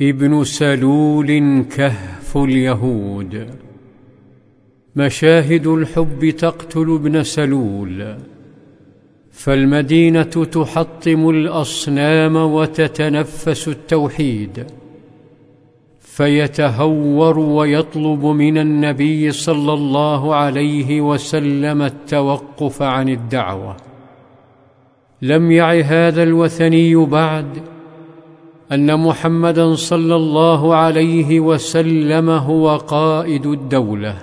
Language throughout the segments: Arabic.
ابن سلول كهف اليهود. مشاهد الحب تقتل ابن سلول. فالمدينة تحطم الأصنام وتتنفس التوحيد. فيتهور ويطلب من النبي صلى الله عليه وسلم التوقف عن الدعوة. لم يع هذا الوثني بعد أن محمدا صلى الله عليه وسلم هو قائد الدولة.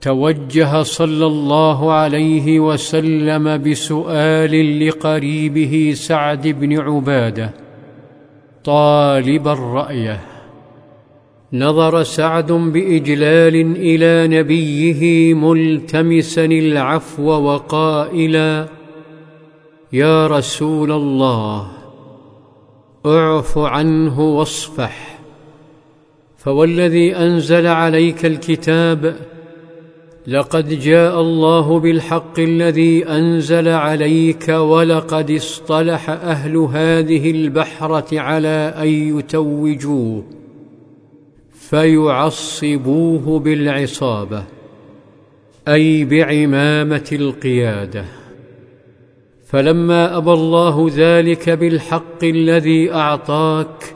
توجه صلى الله عليه وسلم بسؤال لقريبه سعد بن عبادة طالبا رايه نظر سعد بإجلال إلى نبيه ملتمسا العفو وقائلا يا رسول الله اعف عنه واصفح. فوالذي أنزل عليك الكتاب لقد جاء الله بالحق الذي أنزل عليك ولقد اصطلح أهل هذه البحره على أن يتوجوه فيعصبوه بالعصابة أي بعمامة القيادة. فلما أبى الله ذلك بالحق الذي أعطاك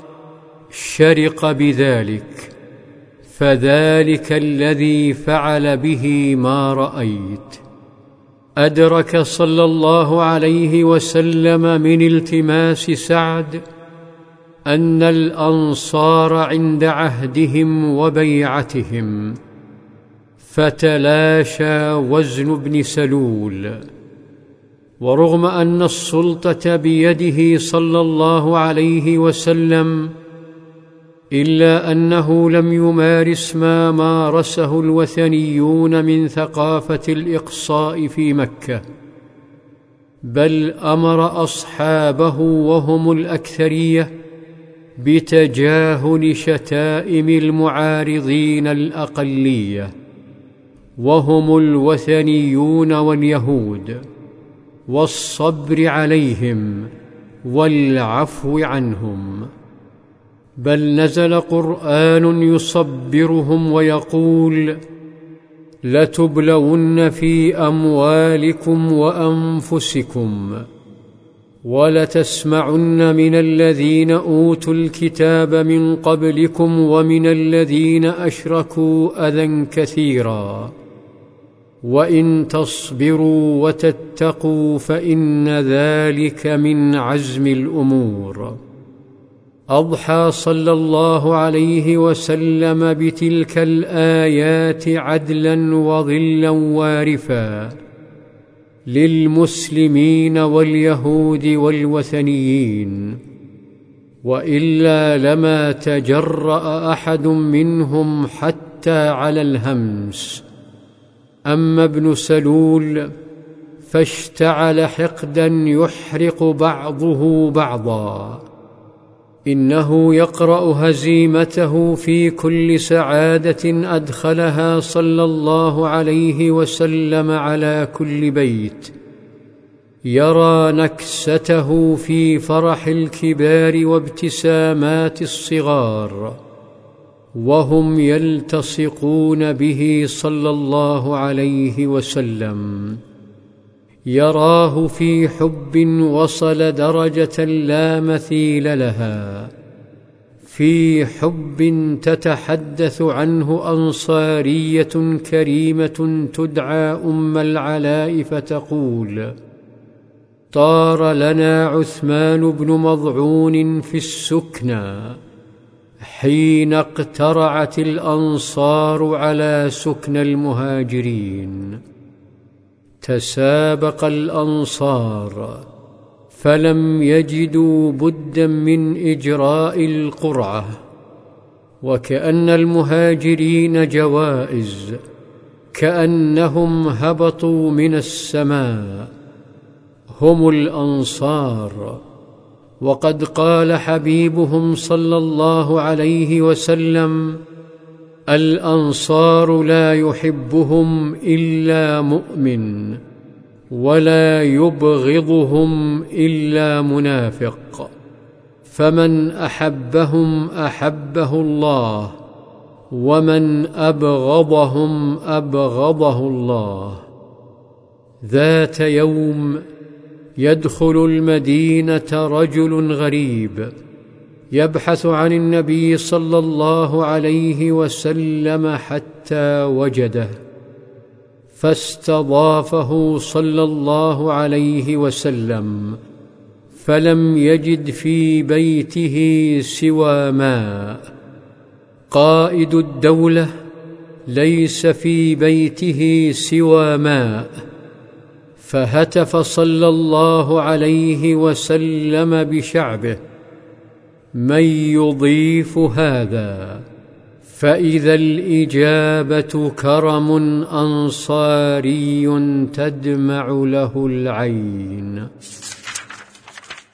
شرق بذلك فذلك الذي فعل به ما رأيت. أدرك صلى الله عليه وسلم من التماس سعد أن الأنصار عند عهدهم وبيعتهم فتلاشى وزن ابن سلول. ورغم أن السلطة بيده صلى الله عليه وسلم إلا أنه لم يمارس ما مارسه الوثنيون من ثقافة الإقصاء في مكة بل أمر أصحابه وهم الأكثرية بتجاهل شتائم المعارضين الأقلية وهم الوثنيون واليهود. والصبر عليهم والعفو عنهم. بل نزل قرآن يصبرهم ويقول لتبلون في أموالكم وأنفسكم ولتسمعن من الذين أوتوا الكتاب من قبلكم ومن الذين أشركوا أذى كثيرا. وإن تصبروا وتتقوا فإن ذلك من عزم الأمور. أضحى صلى الله عليه وسلم بتلك الآيات عدلا وظلا وارفا للمسلمين واليهود والوثنيين. وإلا لما تجرأ أحد منهم حتى على الهمس أما ابن سلول فاشتعل حقدا يحرق بعضه بعضا إنه يقرأ هزيمته في كل سعادة أدخلها صلى الله عليه وسلم على كل بيت يرى نكسته في فرح الكبار وابتسامات الصغار. وهم يلتصقون به صلى الله عليه وسلم. يراه في حب وصل درجة لا مثيل لها. في حب تتحدث عنه أنصارية كريمة تدعى أم العلاء فتقول طار لنا عثمان بن مضعون في السكنى. حين اقترعت الأنصار على سكن المهاجرين تسابق الأنصار فلم يجدوا بدا من إجراء القرعة وكأن المهاجرين جوائز كأنهم هبطوا من السماء هم الأنصار. وقد قال حبيبهم صلى الله عليه وسلم الأنصار لا يحبهم إلا مؤمن ولا يبغضهم إلا منافق فمن أحبهم أحبه الله ومن أبغضهم أبغضه الله. ذات يوم يدخل المدينة رجل غريب يبحث عن النبي صلى الله عليه وسلم حتى وجده فاستضافه صلى الله عليه وسلم فلم يجد في بيته سوى ماء. قائد الدولة ليس في بيته سوى ماء. فهتف صلى الله عليه وسلم بشعبه من يضيف هذا فإذا الإجابة كرم أنصاري تدمع له العين.